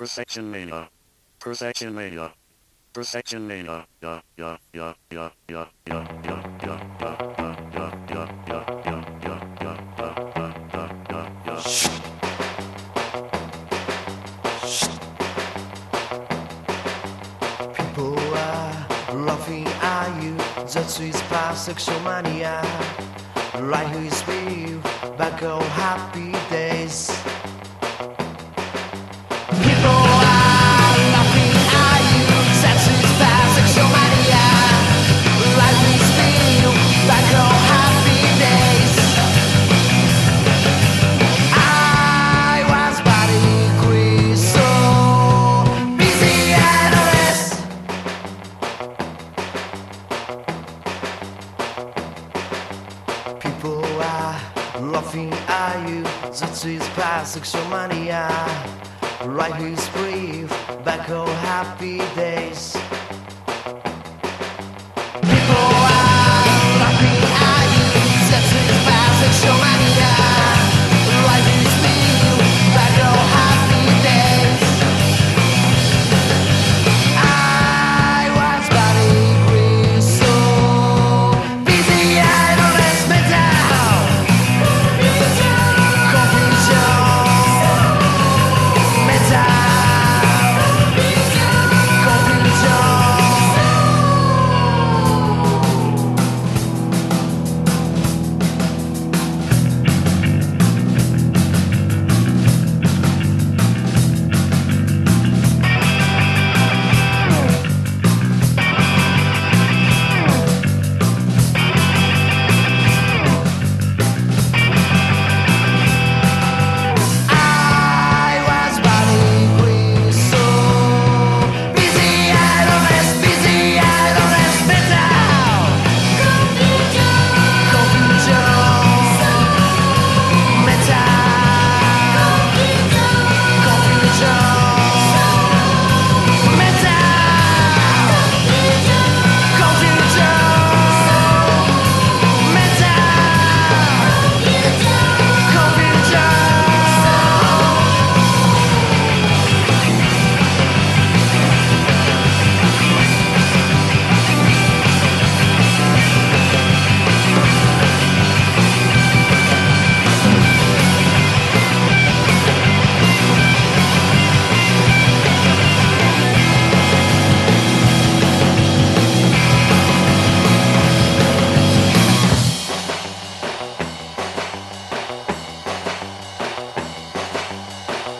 Persection Mania. Persection Mania. Persection Mania. Yeah, yeah, yeah, yeah, yeah, yeah, yeah, yeah, yeah, yeah, yeah, yeah, yeah, yeah, yeah, yeah, yeah, yeah, yeah, yeah. People are laughing at you. That is past sexual mania. Right who is with back on happy days. People are laughing at you. That is past sexual mania. Right who is with back on happy days. Laughing at you. That is sexual mania riding spree, back on happy days.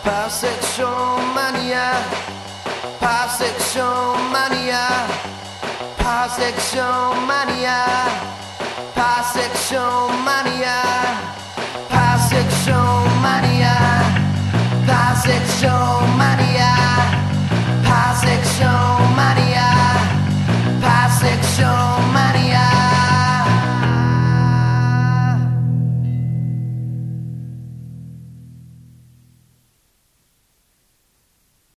Pasection mania, pasection mania, pasection mania, pasection mania, pasection mania.